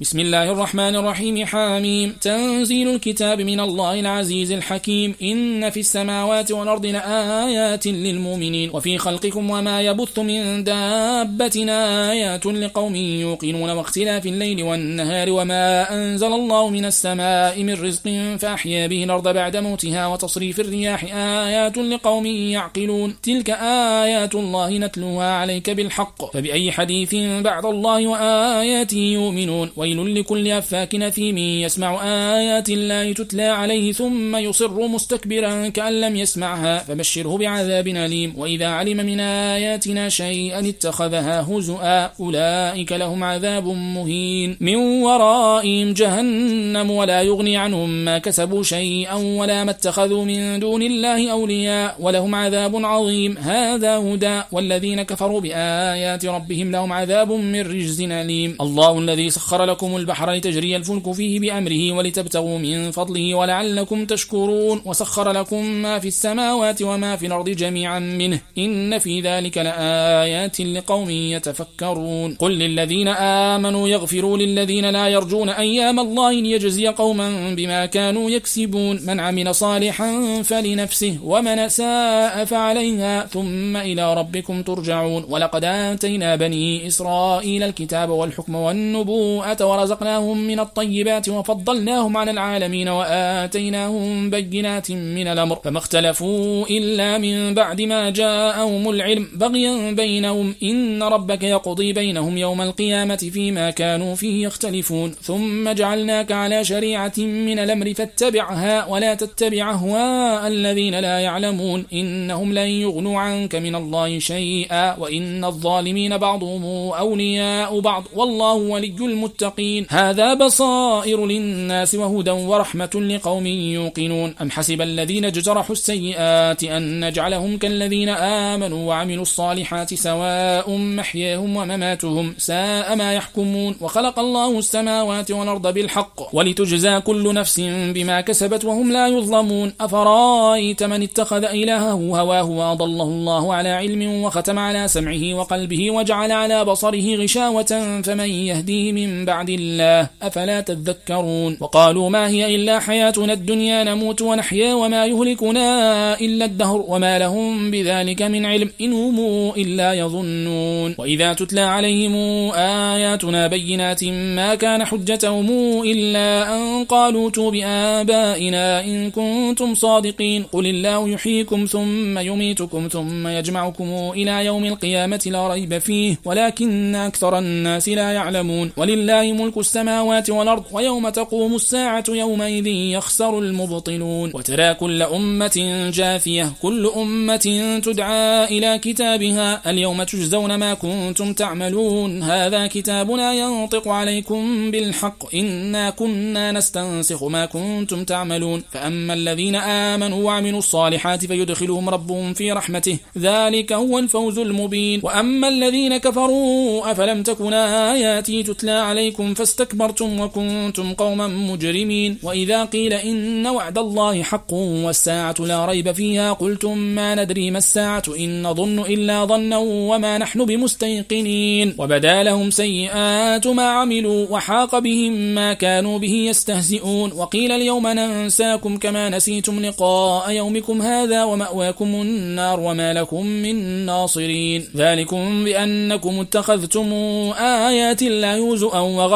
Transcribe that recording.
بسم الله الرحمن الرحيم حاميم. تنزيل الكتاب من الله العزيز الحكيم. إن في السماوات والأرض لآيات للمؤمنين وفي خلقكم وما يبث من دابة. آيات لقوم يوقنون واختلاف الليل والنهار وما أنزل الله من السماء من رزق فأحيا به الأرض بعد موتها وتصريف الرياح. آيات لقوم يعقلون. تلك آيات الله نتلوها عليك بالحق. فبأي حديث بعد الله وآياته يؤمنون. ويل لكل أفاك نثيم يسمع آيات الله تتلى عليه ثم يصر مستكبرا كأن لم يسمعها فبشره بعذاب أليم. وإذا علم من آياتنا شيئا اتخذها هزؤا أولئك لهم عذاب مهين. من ورائهم جهنم ولا يغني عنهم ما كسبوا شيئا ولا ما اتخذوا من دون الله أولياء ولهم عذاب عظيم. هذا هدى والذين كفروا بآيات ربهم لهم عذاب من رجز أليم. الله الذي سخر لكم لكم البحر لتجري الفلك فيه بأمره ولتبتغوا من فضله ولعلكم تشكرون وسخر لكم ما في السماوات وما في الأرض جميعا منه. إن في ذلك لآيات لقوم يتفكرون. قل للذين آمنوا يغفروا للذين لا يرجون أيام الله ليجزي قوما بما كانوا يكسبون. من عمل صالحا فلنفسه ومن ساء فعليها ثم إلى ربكم ترجعون. ولقد آتينا بني إسرائيل الكتاب والحكم والنبوءة ورزقناهم من الطيبات وفضلناهم على العالمين وآتيناهم بينات من الأمر فما اختلفوا إلا من بعد ما جاءهم العلم بغيا بينهم إن ربك يقضي بينهم يوم القيامة فيما كانوا فيه يختلفون ثم جعلناك على شريعة من الأمر فاتبعها ولا تتبع أهواء الذين لا يعلمون إنهم لن يغنوا عنك من الله شيئا وإن الظالمين بعضهم أولياء بعض والله ولي المتقين المتقين. هذا بصائر للناس وهدى ورحمة لقوم يوقنون. أم حسب الذين اجترحوا السيئات أن نجعلهم كالذين آمنوا وعملوا الصالحات سواء محياهم ومماتهم ساء ما يحكمون. وخلق الله السماوات والأرض بالحق ولتجزى كل نفس بما كسبت وهم لا يظلمون. أفرأيت من اتخذ إلهه هواه وأضله الله على علم وختم على سمعه وقلبه وجعل على بصره غشاوة فمن يهديه من بعد بعد الله أفلا تذكرون؟ وقالوا ما هي إلا حياتنا الدنيا نموت ونحيا وما يهلكنا إلا الدهر وما لهم بذلك من علم إن هم إلا يظنون. وإذا تتلى عليهم آياتنا بينات ما كان حجتهم إلا أن قالوا تو بآبائنا إن كنتم صادقين. قل الله يحييكم ثم يميتكم ثم يجمعكم إلى يوم القيامة لا ريب فيه ولكن أكثر الناس لا يعلمون. ولله ملك السماوات والأرض ويوم تقوم الساعة يومئذ يخسر المبطلون. وترى كل أمة جاثية كل أمة تدعى إلى كتابها. اليوم تجزون ما كنتم تعملون. هذا كتابنا ينطق عليكم بالحق. إنا كنا نستنسخ ما كنتم تعملون. فأما الذين آمنوا وعملوا الصالحات فيدخلهم ربهم في رحمته. ذلك هو الفوز المبين. وأما الذين كفروا أفلم تكن آياتي تتلى عليكم؟ عليكم فاستكبرتم وكنتم قوما مجرمين. وإذا قيل إن وعد الله حق والساعة لا ريب فيها قلتم ما ندري ما الساعة إن نظن إلا ظنا وما نحن بمستيقنين. وبدا لهم سيئات ما عملوا وحاق بهم ما كانوا به يستهزئون. وقيل اليوم ننساكم كما نسيتم لقاء يومكم هذا ومأواكم النار وما لكم من ناصرين. ذلكم بأنكم اتخذتم آيات لا يوزؤا وغير